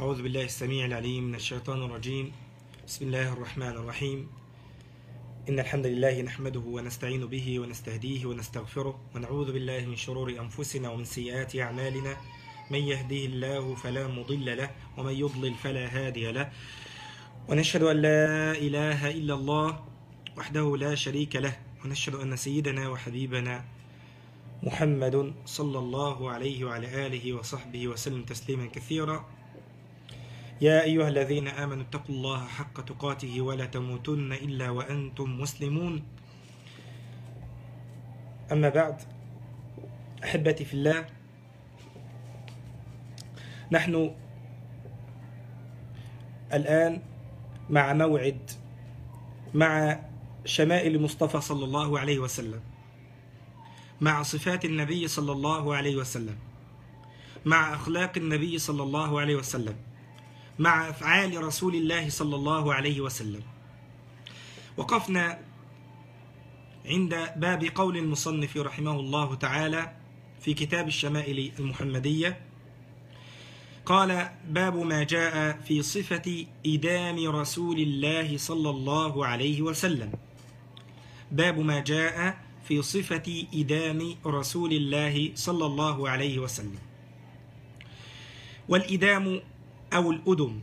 أعوذ بالله السميع العليم من الشيطان الرجيم. بسم الله الرحمن الرحيم. إن الحمد لله نحمده ونستعين به ونستهديه ونستغفره ونعوذ بالله من شرور أنفسنا ومن سيئات أعمالنا. من يهديه الله فلا مضل له ومن يضلل فلا هادي له. ونشهد أن لا إله إلا الله وحده لا شريك له. ونشهد أن سيدنا وحبيبنا محمد صلى الله عليه وعلى آله وصحبه وسلم تسليما كثيرا. يا أيها الذين آمنوا اتقوا الله حق تقاته ولا تموتن إلا وأنتم مسلمون. أما بعد أحبتي في الله نحن الآن مع موعد مع شمائل المصطفى صلى الله عليه وسلم مع صفات النبي صلى الله عليه وسلم مع أخلاق النبي صلى الله عليه وسلم. مع أفعال رسول الله صلى الله عليه وسلم. وقفنا عند باب قول المصنف رحمه الله تعالى في كتاب الشمائل المحمدية. قال باب ما جاء في صفة إدام رسول الله صلى الله عليه وسلم. باب ما جاء في صفة إدام رسول الله صلى الله عليه وسلم. والإدام أو الأدم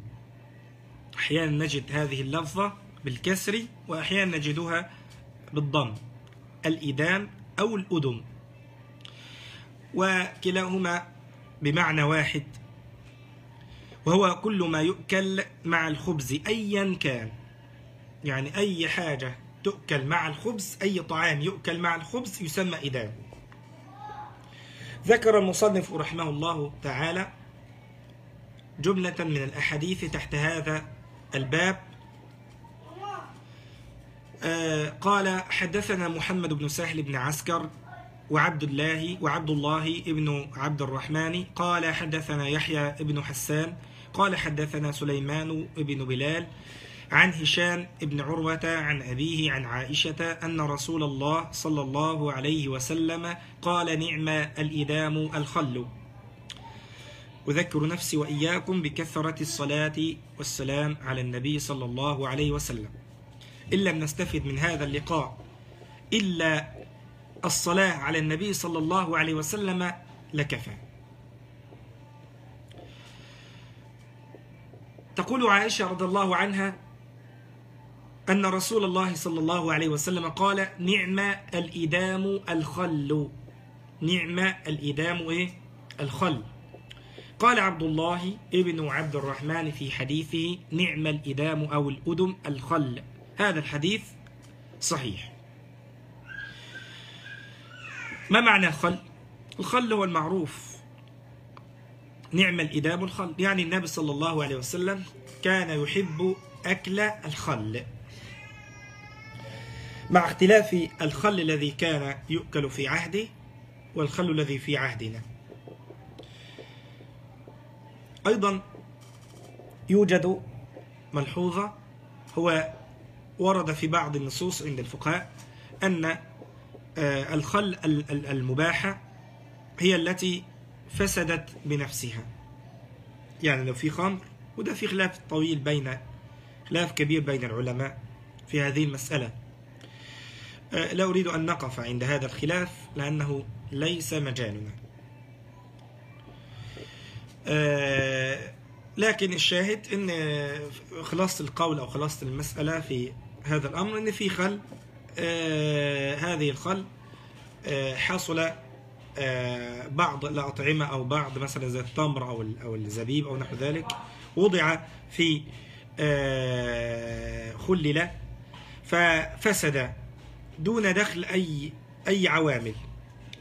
أحيانا نجد هذه اللفظة بالكسر وأحيانا نجدها بالضم. الإدام أو الأدم وكلاهما بمعنى واحد. وهو كل ما يؤكل مع الخبز أيا كان. يعني أي حاجة تؤكل مع الخبز أي طعام يؤكل مع الخبز يسمى إدام ذكر المصنف رحمه الله تعالى جملة من الأحاديث تحت هذا الباب. آه قال حدثنا محمد بن سهل بن عسكر وعبد الله وعبد الله ابن عبد الرحمن. قال حدثنا يحيى ابن حسان. قال حدثنا سليمان بن بلال عن هشام بن عروة عن أبيه عن عائشة أن رسول الله صلى الله عليه وسلم قال نعم الإدام الخل. أذكر نفسي وإياكم بكثرة الصلاة والسلام على النبي صلى الله عليه وسلم. إن لم نستفد من هذا اللقاء إلا الصلاة على النبي صلى الله عليه وسلم لكفى. تقول عائشة رضي الله عنها أن رسول الله صلى الله عليه وسلم قال نعم الإدام الخل. نعم الإدام إيه؟ الخل. قال عبد الله ابن عبد الرحمن في حديثه نعم الإدام أو الأدم الخل. هذا الحديث صحيح. ما معنى الخل؟ الخل هو المعروف. نعم الإدام الخل. يعني النبي صلى الله عليه وسلم كان يحب أكل الخل. مع اختلاف الخل الذي كان يؤكل في عهده والخل الذي في عهدنا. أيضا يوجد ملحوظة هو ورد في بعض النصوص عند الفقهاء أن الخل المباحة هي التي فسدت بنفسها. يعني لو في خمر وده في خلاف طويل بين خلاف كبير بين العلماء في هذه المسألة. لا أريد أن نقف عند هذا الخلاف لأنه ليس مجالنا. لكن الشاهد إن خلاصة القول أو خلاصة المسألة في هذا الأمر إن في خل هذه الخل حصل بعض الأطعمة أو بعض مثلا زي التمر أو أو الزبيب أو نحو ذلك وضع في خلل ففسد دون دخل أي أي عوامل.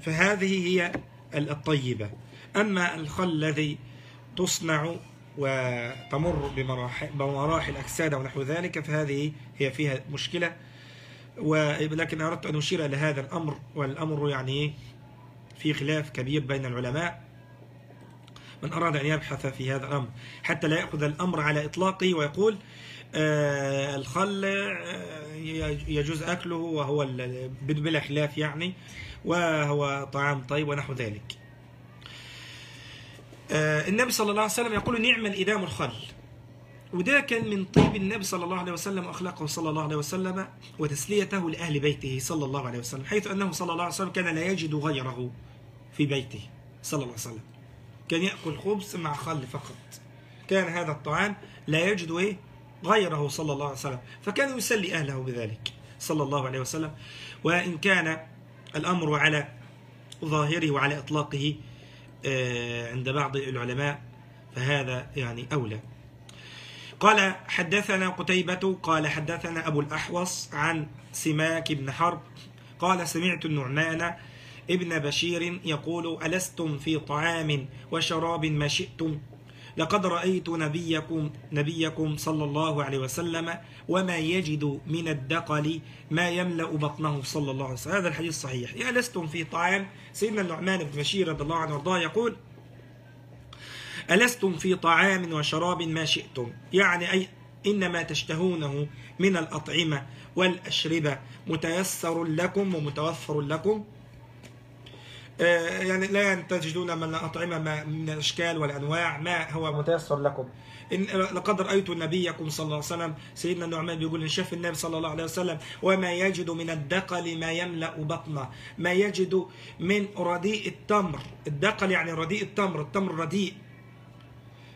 فهذه هي الطيبة. أما الخل الذي تصنع وتمر بمراحل, أكسادة ونحو ذلك فهذه هي فيها مشكلة. ولكن أردت أن أشير إلى هذا الأمر والأمر يعني في خلاف كبير بين العلماء. من أراد أن يبحث في هذا الأمر حتى لا يأخذ الأمر على إطلاقه ويقول آه الخل يجوز أكله وهو بلا خلاف يعني وهو طعام طيب ونحو ذلك. فالنبي صلى الله عليه وسلم يقول نعم الإدام الخل. وده كان من طيب النبي صلى الله عليه وسلم وأخلاقه صلى الله عليه وسلم وتسليته لأهل بيته صلى الله عليه وسلم حيث أنه صلى الله عليه وسلم كان لا يجد غيره في بيته صلى الله عليه وسلم. كان يأكل خبز مع خل فقط. كان هذا الطعام لا يجد إيه؟ غيره صلى الله عليه وسلم. فكان يسلي أهله بذلك صلى الله عليه وسلم. وإن كان الأمر على ظاهره وعلى إطلاقه آه، عند بعض العلماء فهذا يعني أولى. قال حدثنا قتيبة قال حدثنا أبو الأحوص عن سماك بن حرب قال سمعت النعمان ابن بشير يقول ألستم في طعام وشراب ما شئتم؟ لقد رأيت نبيكم نبيكم صلى الله عليه وسلم وما يجد من الدقل ما يملأ بطنه صلى الله عليه وسلم. هذا الحديث صحيح. يا لستم في طعام سيدنا النعمان بن بشير رضي الله عنه وارضاه يقول ألستم في طعام وشراب ما شئتم؟ يعني أي إنما تشتهونه من الأطعمة والأشربة متيسر لكم ومتوفر لكم يعني لا تجدون من الأطعمة ما- من الأشكال والأنواع ما هو متيسر لكم. إن لقد رأيت نبيكم صلى الله عليه وسلم سيدنا النعمان بيقول إن شاف النبي صلى الله عليه وسلم وما يجد من الدقل ما يملأ بطنه ما يجد من رديء التمر. الدقل يعني رديء التمر التمر رديء.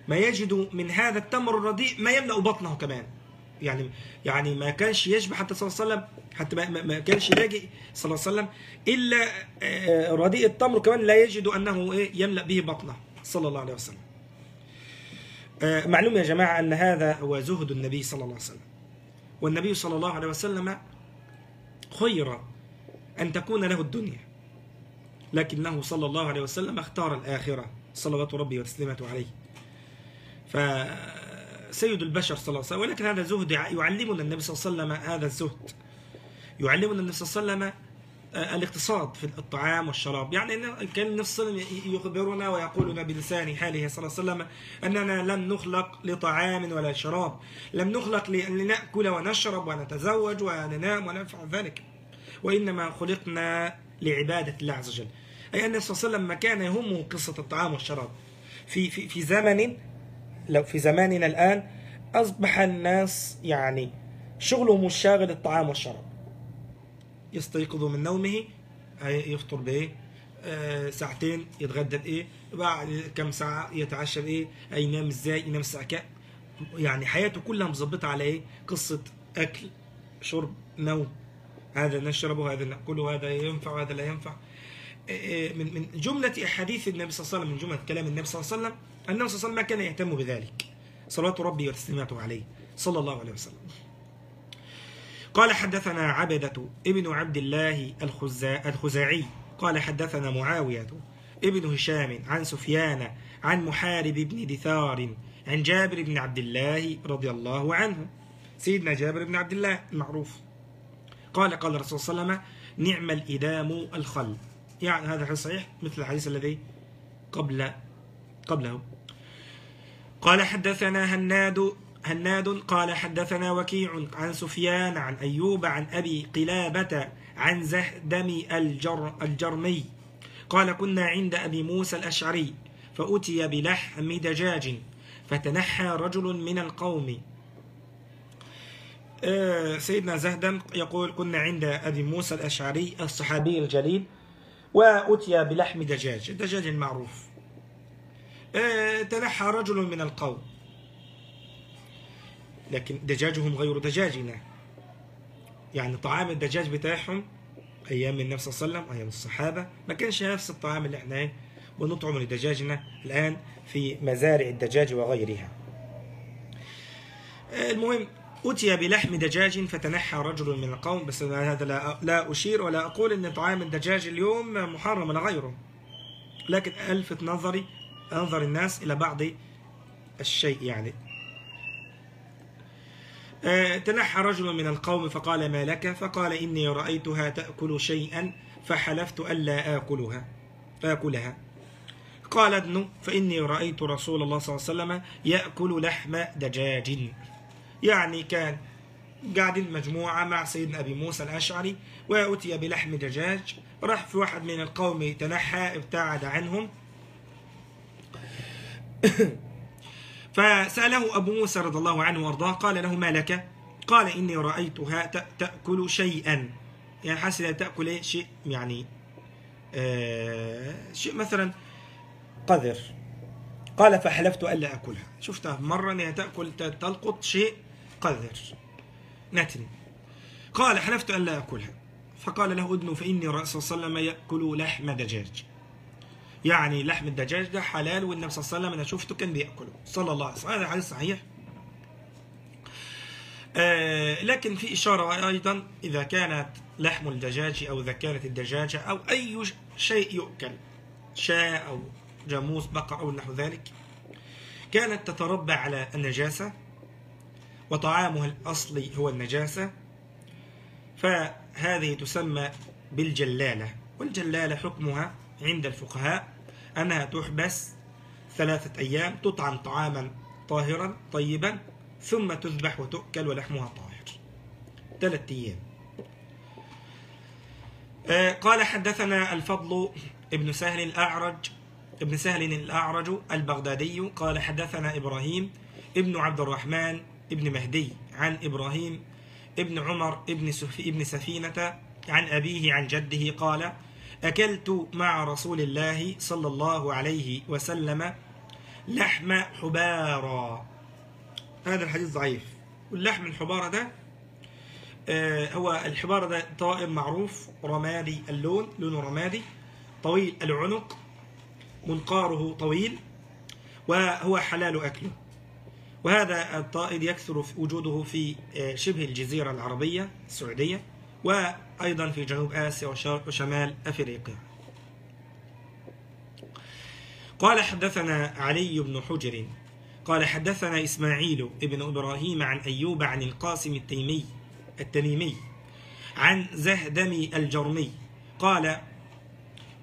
ما يجد من هذا التمر الرديء ما يملأ بطنه كمان. يعني يعني ما كانش يشبع حتى صلى الله عليه وسلم حتى ما, ما- كانش لاجئ صلى الله عليه وسلم إلا آه، رديء التمر كمان لا يجد أنه إيه يملأ به بطنه صلى الله عليه وسلم. آه، معلوم يا جماعة أن هذا هو زهد النبي صلى الله عليه وسلم. والنبي صلى الله عليه وسلم خير أن تكون له الدنيا. لكنه صلى الله عليه وسلم اختار الآخرة صلوات ربي وتسليماته عليه. فسيد البشر صلى الله عليه وسلم ولكن هذا زهد يعلمنا النبي صلى الله عليه وسلم هذا الزهد. يعلمنا النبي صلى الله عليه وسلم آه، الاقتصاد في الطعام والشراب. يعني كان النبي صلى الله عليه وسلم يخبرنا ويقول لنا بلسان حاله صلى الله عليه وسلم أننا لم نخلق لطعام ولا شراب. لم نخلق لنأكل ونشرب ونتزوج وننام ونفعل ذلك. وإنما خلقنا لعبادة الله عز وجل. أي أن النبي صلى الله عليه وسلم ما كان يهمه قصة الطعام والشراب. في في في زمن لو في زماننا الآن أصبح الناس يعني شغلهم الشاغل الطعام والشراب. يستيقظ من نومه يفطر بايه آه ساعتين يتغدى بإيه بعد كم ساعة يتعشى بإيه ينام إزاي ينام الساعة يعني حياته كلها مظبطة على إيه؟ قصة أكل شرب نوم. هذا نشربه هذا نأكله هذا ينفع وهذا لا ينفع. من من جملة أحاديث النبي صلى الله عليه وسلم من جملة كلام النبي صلى الله عليه وسلم أنه صلى الله عليه وسلم ما كان يهتم بذلك. صلوات ربي وتسليماته عليه صلى الله عليه وسلم. قال حدثنا عبدة ابن عبد الله الخزا- الخزاعي. قال حدثنا معاوية ابن هشام عن سفيان عن محارب بن دثار عن جابر بن عبد الله رضي الله عنه. سيدنا جابر بن عبد الله المعروف. قال قال الرسول صلى الله عليه وسلم نعم الإدام الخل. يعني هذا الحديث صحيح؟ مثل الحديث الذي قبل قبله. قال حدثنا هناد هناد قال حدثنا وكيع عن سفيان عن أيوب عن أبي قلابة عن زهدم الجر الجرمي. قال كنا عند أبي موسى الأشعري فأتي بلحم دجاج فتنحى رجل من القوم. آه، سيدنا زهدم يقول كنا عند أبي موسى الأشعري الصحابي الجليل وأتي بلحم دجاج. الدجاج المعروف آه، تنحى رجل من القوم. لكن دجاجهم غير دجاجنا. يعني طعام الدجاج بتاعهم أيام النبي صلى الله عليه وسلم أيام الصحابة ما كانش نفس الطعام اللي إحنا إيه بنطعم لدجاجنا الآن في مزارع الدجاج وغيرها. آه، المهم أتي بلحم دجاج فتنحى رجل من القوم. بس هذا لا لا أشير ولا أقول أن طعام الدجاج اليوم محرم ولا غيره. لكن ألفت نظري أنظر الناس إلى بعض الشيء يعني. آه، تنحى رجل من القوم فقال ما لك؟ فقال إني رأيتها تأكل شيئا فحلفت ألا آكلها. آكلها. قال ابن فإني رأيت رسول الله صلى الله عليه وسلم يأكل لحم دجاج. يعني كان قاعدين مجموعة مع سيدنا أبي موسى الأشعري وأتي بلحم دجاج راح في واحد من القوم تنحى ابتعد عنهم. فسأله أبو موسى رضي الله عنه وأرضاه قال له ما لك؟ قال إني رأيتها تأكل شيئا. يعني حاسة تأكل إيه؟ شيء يعني آه شيء مثلا قذر. قال فحلفت ألا أكلها. شفتها مرة أنها تأكل تلقط شيء قذر. نتن. قال حلفت ألا أكلها. فقال له ادنو فإني الرسول صلى الله عليه وسلم يأكل لحم دجاج. يعني لحم الدجاج ده حلال والنبي صلى الله عليه وسلم أنا شفته كان بيأكله. صلى الله عليه وسلم. هذا حديث صحيح. آه لكن في إشارة أيضا إذا كانت لحم الدجاج أو إذا كانت الدجاجة أو أي شيء يؤكل. شاء أو جاموس بقر أو نحو ذلك. كانت تتربى على النجاسة. وطعامها الأصلي هو النجاسة فهذه تسمى بالجلالة والجلالة حكمها عند الفقهاء أنها تحبس ثلاثة أيام تطعم طعاما طاهرا طيبا ثم تذبح وتؤكل ولحمها طاهر. ثلاثة أيام. آه، قال حدثنا الفضل ابن سهل الأعرج ابن سهل الأعرج البغدادي قال حدثنا إبراهيم ابن عبد الرحمن ابن مهدي عن إبراهيم ابن عمر ابن, ابن سفينة عن أبيه عن جده قال أكلت مع رسول الله صلى الله عليه وسلم لحم حبارا. هذا الحديث ضعيف. واللحم الحبارة ده آه، هو الحبارة ده طائر معروف رمادي اللون لونه رمادي طويل العنق منقاره طويل وهو حلال أكله. وهذا الطائر يكثر وجوده في آه، شبه الجزيرة العربية السعودية وأيضا في جنوب آسيا وشمال أفريقيا. قال حدثنا علي بن حجر قال حدثنا إسماعيل ابن إبراهيم عن أيوب عن القاسم التيمي التميمي عن زهدم الجرمي قال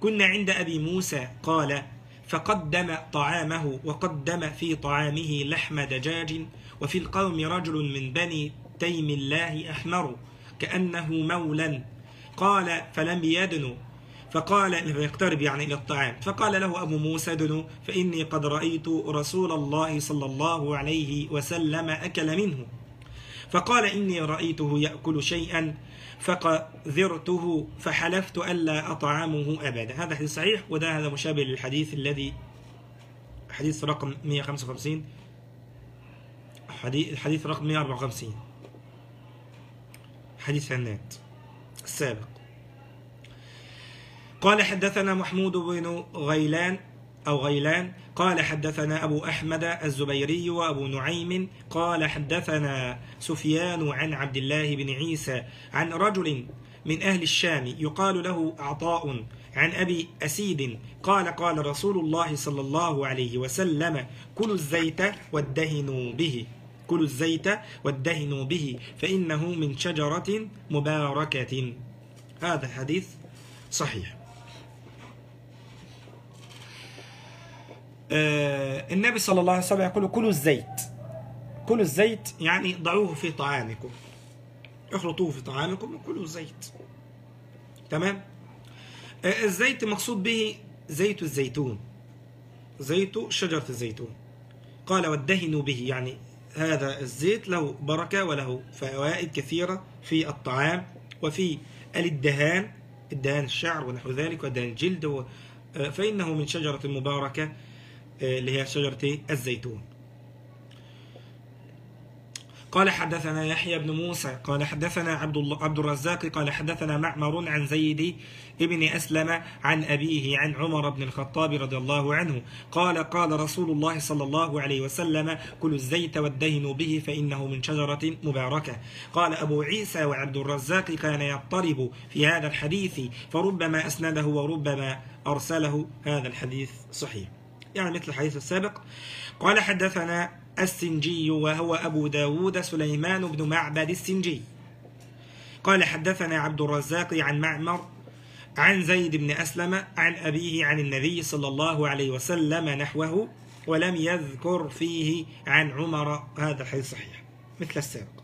كنا عند أبي موسى قال فقدم طعامه وقدم في طعامه لحم دجاج وفي القوم رجل من بني تيم الله أحمر كأنه مولا. قال فلم يدنو فقال يقترب يعني إلى الطعام. فقال له أبو موسى دنو فإني قد رأيت رسول الله صلى الله عليه وسلم أكل منه. فقال إني رأيته يأكل شيئا. فقذرته فحلفت ألا أطعمه أبدا. هذا حديث صحيح وده هذا مشابه للحديث الذي حديث رقم 155 حديث رقم 154 حديث هنات السابق. قال حدثنا محمود بن غيلان أو غيلان. قال حدثنا أبو أحمد الزبيري وأبو نعيم. قال حدثنا سفيان عن عبد الله بن عيسى عن رجل من أهل الشام يقال له عطاء عن أبي أسيد. قال قال رسول الله صلى الله عليه وسلم كلوا الزيت وادهنوا به. كلوا الزيت وادهنوا به فإنه من شجرة مباركة. هذا حديث صحيح. النبي صلى الله عليه وسلم يقول كلوا الزيت. كلوا الزيت يعني ضعوه في طعامكم. اخلطوه في طعامكم وكلوا الزيت. تمام؟ آه الزيت مقصود به زيت الزيتون. زيت شجرة الزيتون. قال وادهنوا به يعني هذا الزيت له بركة وله فوائد كثيرة في الطعام وفي الدهان الدهان الشعر ونحو ذلك ودهان الجلد آه، فإنه من شجرة مباركة اللي هي شجرة الزيتون. قال حدثنا يحيى بن موسى قال حدثنا عبد الله عبد الرزاق قال حدثنا معمر عن زيد ابن أسلم عن أبيه عن عمر بن الخطاب رضي الله عنه. قال قال رسول الله صلى الله عليه وسلم كل الزيت وادهنوا به فإنه من شجرة مباركة. قال أبو عيسى وعبد الرزاق كان يضطرب في هذا الحديث فربما أسنده وربما أرسله. هذا الحديث صحيح. يعني مثل الحديث السابق. قال حدثنا السنجي وهو أبو داود سليمان بن معبد السنجي. قال حدثنا عبد الرزاق عن معمر عن زيد بن أسلم عن أبيه عن النبي صلى الله عليه وسلم نحوه ولم يذكر فيه عن عمر. هذا الحديث صحيح. مثل السابق.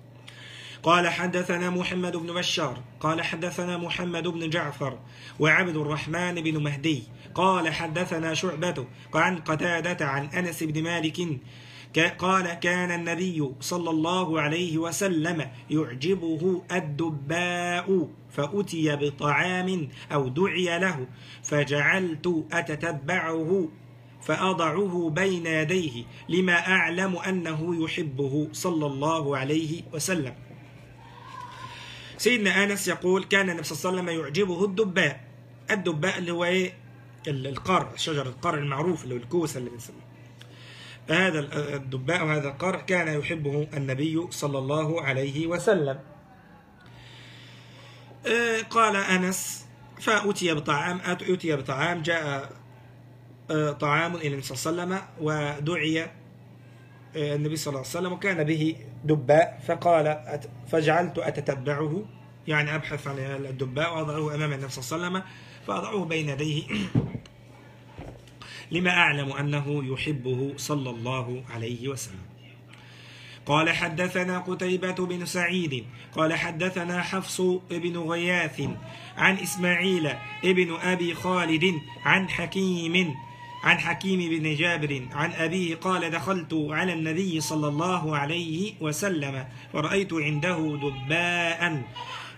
قال حدثنا محمد بن بشار قال حدثنا محمد بن جعفر وعبد الرحمن بن مهدي قال حدثنا شعبة عن قتادة عن أنس بن مالك قال كان النبي صلى الله عليه وسلم يعجبه الدباء فأتي بطعام أو دعي له فجعلت أتتبعه فأضعه بين يديه لما أعلم أنه يحبه صلى الله عليه وسلم. سيدنا أنس يقول كان النبي صلى الله عليه وسلم يعجبه الدباء. الدباء اللي هو إيه؟ القرع شجر القرع المعروف اللي هو الكوسة اللي بنسميه. هذا الدباء وهذا القرع كان يحبه النبي صلى الله عليه وسلم. آه، قال أنس فأتي بطعام أتي بطعام جاء آه، طعام إلى النبي صلى الله عليه وسلم ودعي آه، النبي صلى الله عليه وسلم وكان به دباء فقال فجعلت أتتبعه. يعني أبحث عن الدباء وأضعه أمام النبي صلى الله عليه وسلم فأضعه بين يديه. لما أعلم أنه يحبه صلى الله عليه وسلم. قال حدثنا قتيبة بن سعيد. قال حدثنا حفص بن غياث عن إسماعيل ابن أبي خالد عن حكيم عن حكيم بن جابر عن أبيه قال دخلت على النبي صلى الله عليه وسلم فرأيت عنده دباء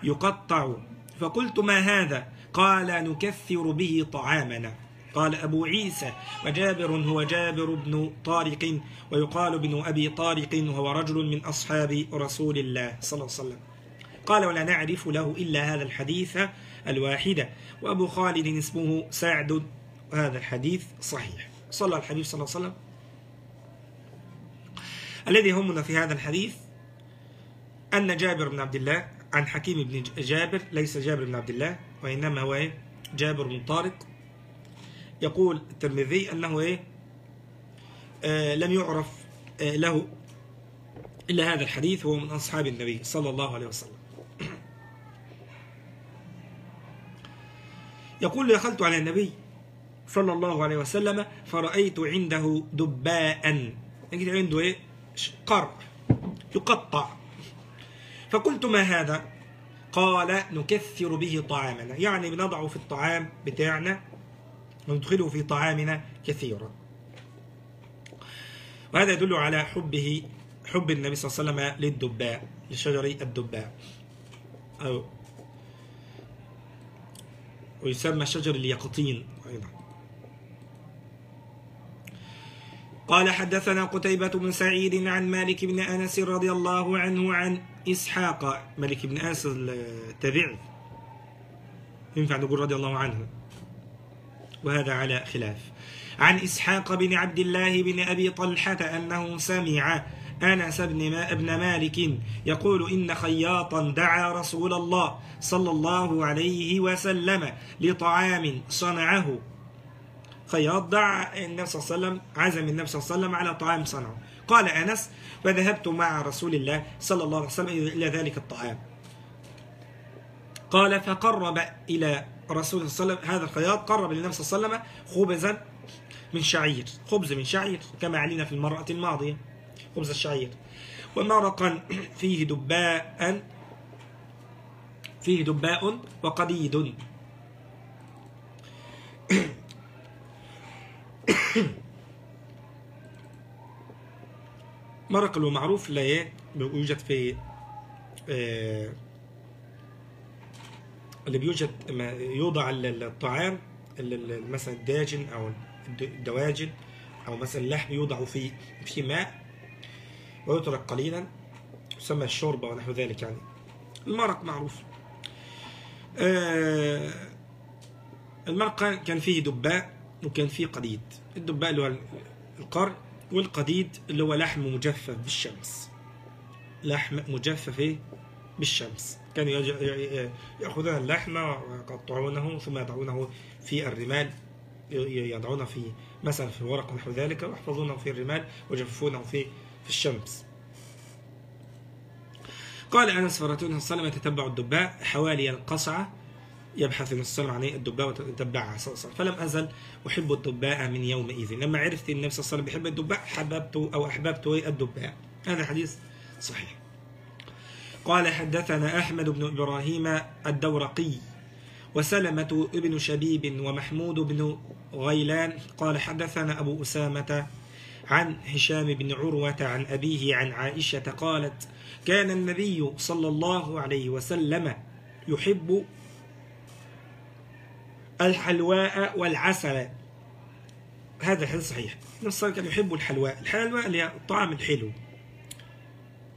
يقطع. فقلت ما هذا؟ قال نكثر به طعامنا. قال أبو عيسى وجابر هو جابر بن طارق ويقال ابن أبي طارق وهو رجل من أصحاب رسول الله صلى الله عليه وسلم. قال ولا نعرف له إلا هذا الحديث الواحدة وأبو خالد اسمه سعد هذا الحديث صحيح. صلى الحديث صلى الله عليه وسلم. الذي يهمنا في هذا الحديث أن جابر بن عبد الله عن حكيم بن جابر ليس جابر بن عبد الله وإنما هو إيه؟ جابر بن طارق. يقول الترمذي أنه إيه؟ آه لم يعرف آه له إلا هذا الحديث هو من أصحاب النبي صلى الله عليه وسلم. يقول دخلت على النبي صلى الله عليه وسلم فرأيت عنده دباء. نجد عنده إيه؟ قرع يقطع. فقلت ما هذا؟ قال نكثر به طعامنا. يعني بنضعه في الطعام بتاعنا وندخله في طعامنا كثيرا. وهذا يدل على حبه حب النبي صلى الله عليه وسلم للدباء لشجر الدباء. أو ويسمى شجر اليقطين أيضا. قال حدثنا قتيبة بن سعيد عن مالك بن أنس رضي الله عنه عن إسحاق. مالك بن أنس التابعي. ينفع نقول رضي الله عنه. وهذا على خلاف. عن إسحاق بن عبد الله بن أبي طلحة أنه سمع أنس بن ابن مالك يقول إن خياطا دعا رسول الله صلى الله عليه وسلم لطعام صنعه. خياط دعا النبي صلى الله عليه وسلم عزم النبي صلى الله عليه وسلم على طعام صنعه. قال أنس فذهبت مع رسول الله صلى الله عليه وسلم إلى ذلك الطعام. قال فقرب إلى رسول صلى الله عليه وسلم هذا الخياط قرب للنبي صلى الله عليه وسلم خبزا من شعير. خبز من شعير كما علينا في المرأة الماضية خبز الشعير. ومرقا فيه دباء فيه دباء وقديد. مرق المعروف لا يوجد في آه اللي بيوجد يوضع الطعام مثلا الداجن أو الدواجن أو مثلا اللحم يوضع في في ماء ويترك قليلا يسمى الشوربة ونحو ذلك يعني. المرق معروف. آه المرق كان فيه دباء وكان فيه قديد. الدباء اللي هو القرع والقديد اللي هو لحم مجفف بالشمس. لحم مجفف بالشمس. كانوا يأخذون اللحم ويقطعونه ثم يضعونه في الرمال. يضعونه في مثلا في ورق نحو ذلك ويحفظونه في الرمال ويجففونه في في الشمس. قال أنس فراتون صلى الله عليه وسلم يتتبع الدباء حوالي القصعة يبحث النبي صلى الله عليه وسلم عن الدباء وتتبعها صلى الله عليه وسلم. فلم أزل أحب الدباء من يومئذ. لما عرفت النبي صلى الله عليه وسلم بيحب الدباء حببت أو أحببت الدباء. هذا حديث صحيح. قال حدثنا أحمد بن إبراهيم الدورقي وسلمة بن شبيب ومحمود بن غيلان. قال حدثنا أبو أسامة عن هشام بن عروة عن أبيه عن عائشة قالت كان النبي صلى الله عليه وسلم يحب الحلواء والعسل. هذا الحديث صحيح. النبي صلى الله عليه وسلم كان يحب الحلواء. الحلواء اللي هي الطعام الحلو.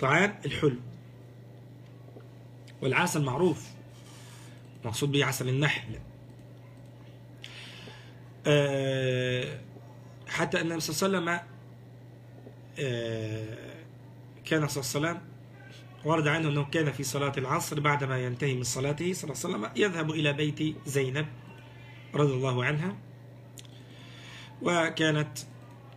طعام الحلو. والعسل معروف. مقصود به عسل النحل. أه حتى أن النبي صلى الله عليه وسلم أه كان صلى الله عليه وسلم ورد عنه أنه كان في صلاة العصر بعدما ينتهي من صلاته صلى الله عليه وسلم يذهب إلى بيت زينب. رضي الله عنها وكانت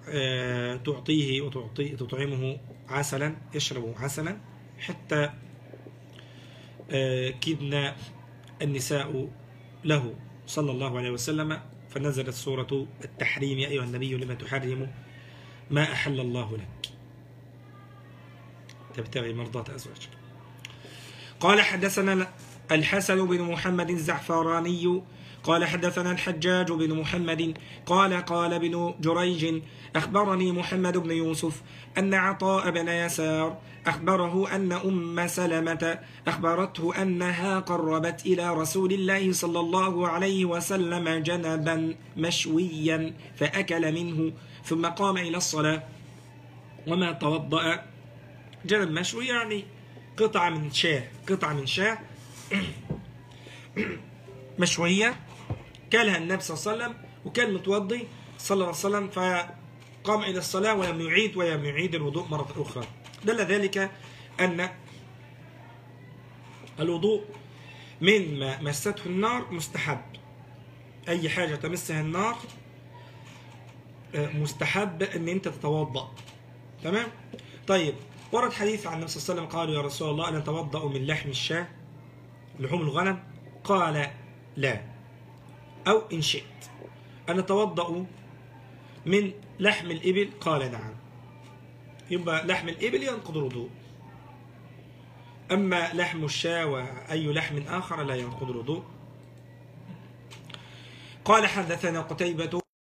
أه تعطيه وتعطي تطعمه عسلا يشرب عسلا حتى كدنا النساء له. صلى الله عليه وسلم فنزلت سورة التحريم يا أيها النبي لما تحرم؟ ما أحل الله لك. تبتغي مرضات أزواجك. قال حدثنا الحسن بن محمد الزعفراني قال حدثنا الحجاج بن محمد قال قال ابن جريج أخبرني محمد بن يوسف أن عطاء بن يسار أخبره أن أم سلمة أخبرته أنها قربت إلى رسول الله صلى الله عليه وسلم جنبا مشويا فأكل منه ثم قام إلى الصلاة. وما توضأ. جنب مشوي يعني قطعة من شاة قطعة من شاة. مشوية. كلها النبي صلى الله عليه وسلم وكان متوضي صلى الله عليه وسلم فقام إلى الصلاة ولم يعيد ولم يعيد الوضوء مرة أخرى. دل ذلك أن الوضوء من ما مسته النار مستحب. أي حاجة تمسها النار مستحب أن أنت تتوضأ. تمام؟ طيب ورد حديث عن النبي صلى الله عليه وسلم قالوا يا رسول الله أنا أتوضأ من لحم الشاة لحوم الغنم؟ قال لا. أو إن شئت. أنا أتوضأ من لحم الإبل. قال نعم. يبقى لحم الإبل ينقض الوضوء. أما لحم الشاة وأي لحم آخر لا ينقض الوضوء. قال حدثنا قتيبة